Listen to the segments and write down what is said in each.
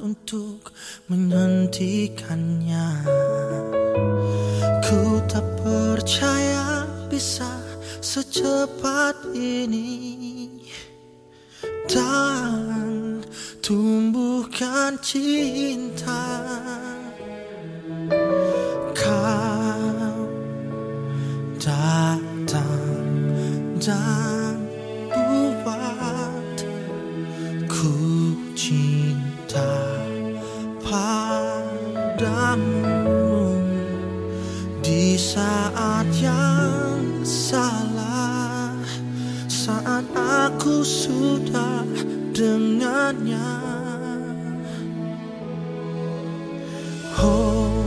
untuk menghentikannya. Ku tak percaya bisa secepat ini. Dan tumbuhkan cinta saat yang salah saat aku sudah dengannya. Oh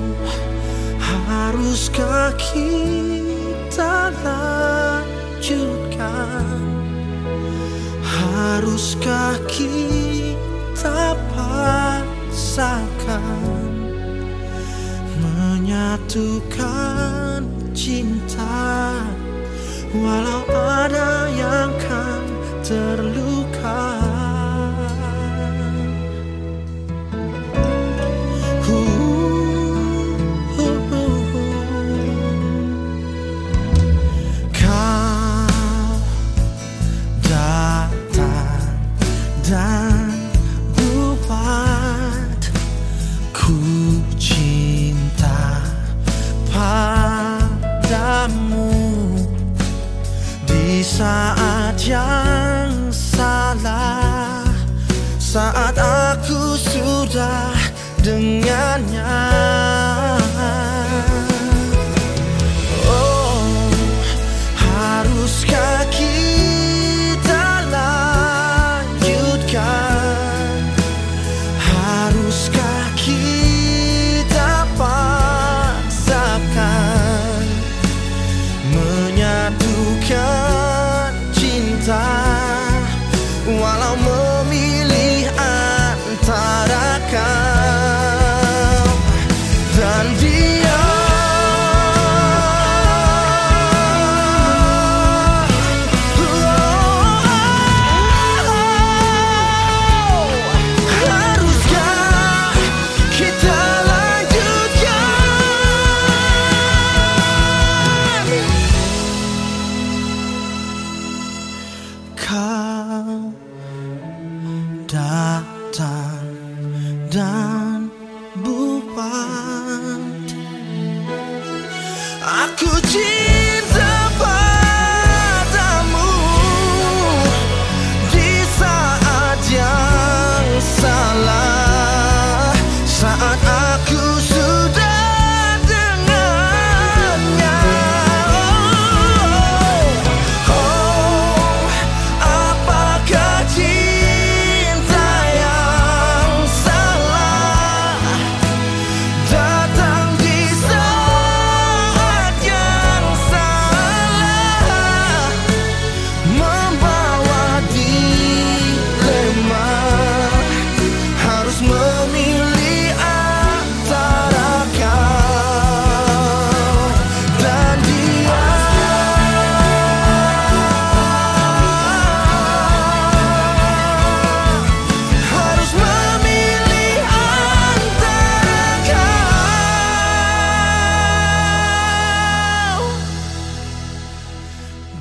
haruskah kita lanjutkan? Haruskah kita paksakan Menyatukan cinta Walau ada yang kan terluka. Dan buat ku cinta padamu time. Datang dan buat aku cinta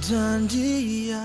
dan dia